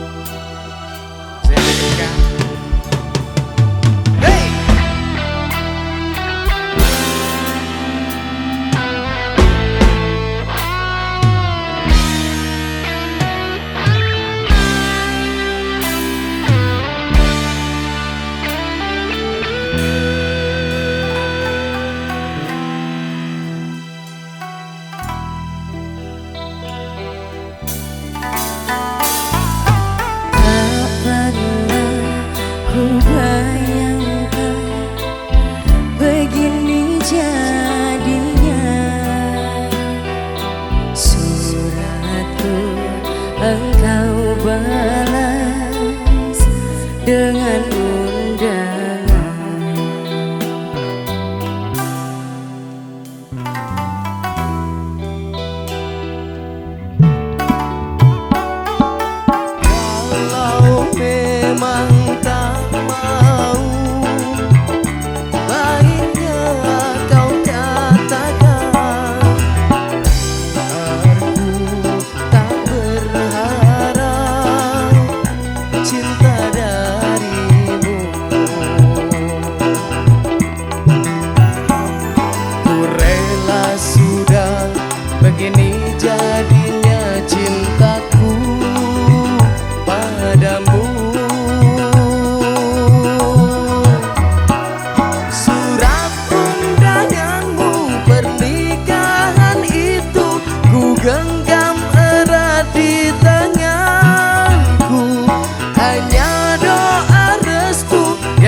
Música ku bayangkan begini jadinya. Suratku engkau balas dengan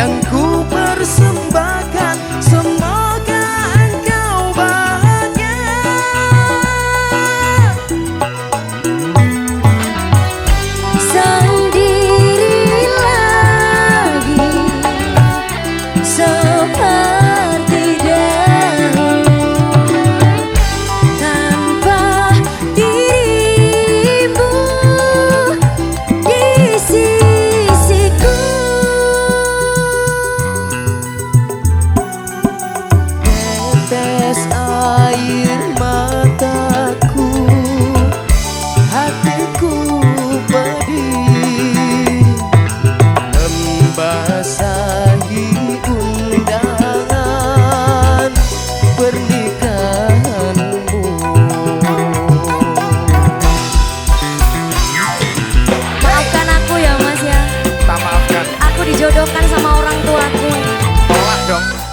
nhân orang tua gue. Tolak dong.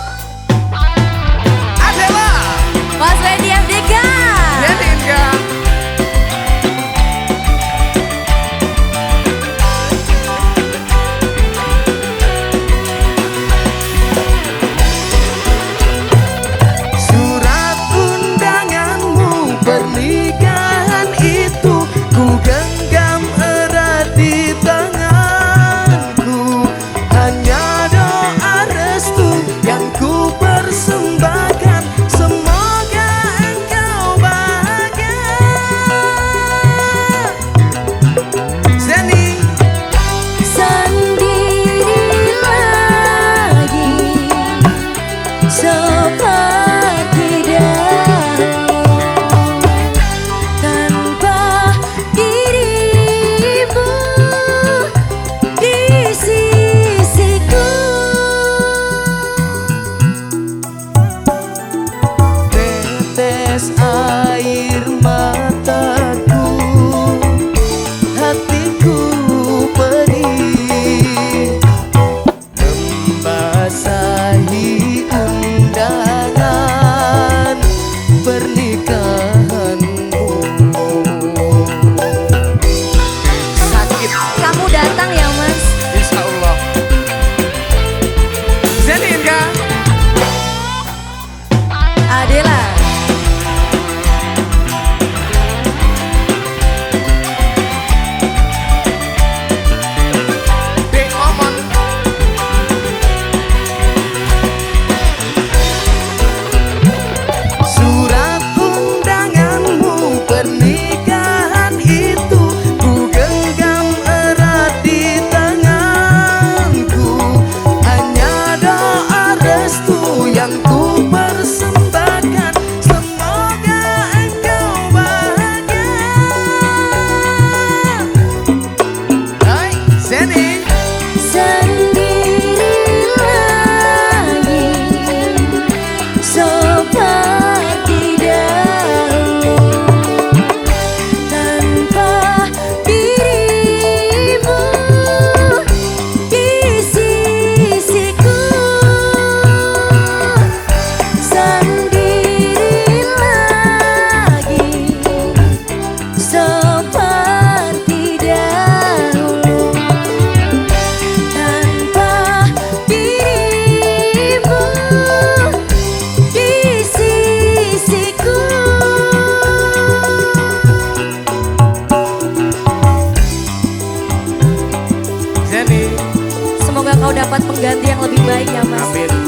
Kamu datang ya mas. Pengganti yang lebih baik ya Mas. Amin.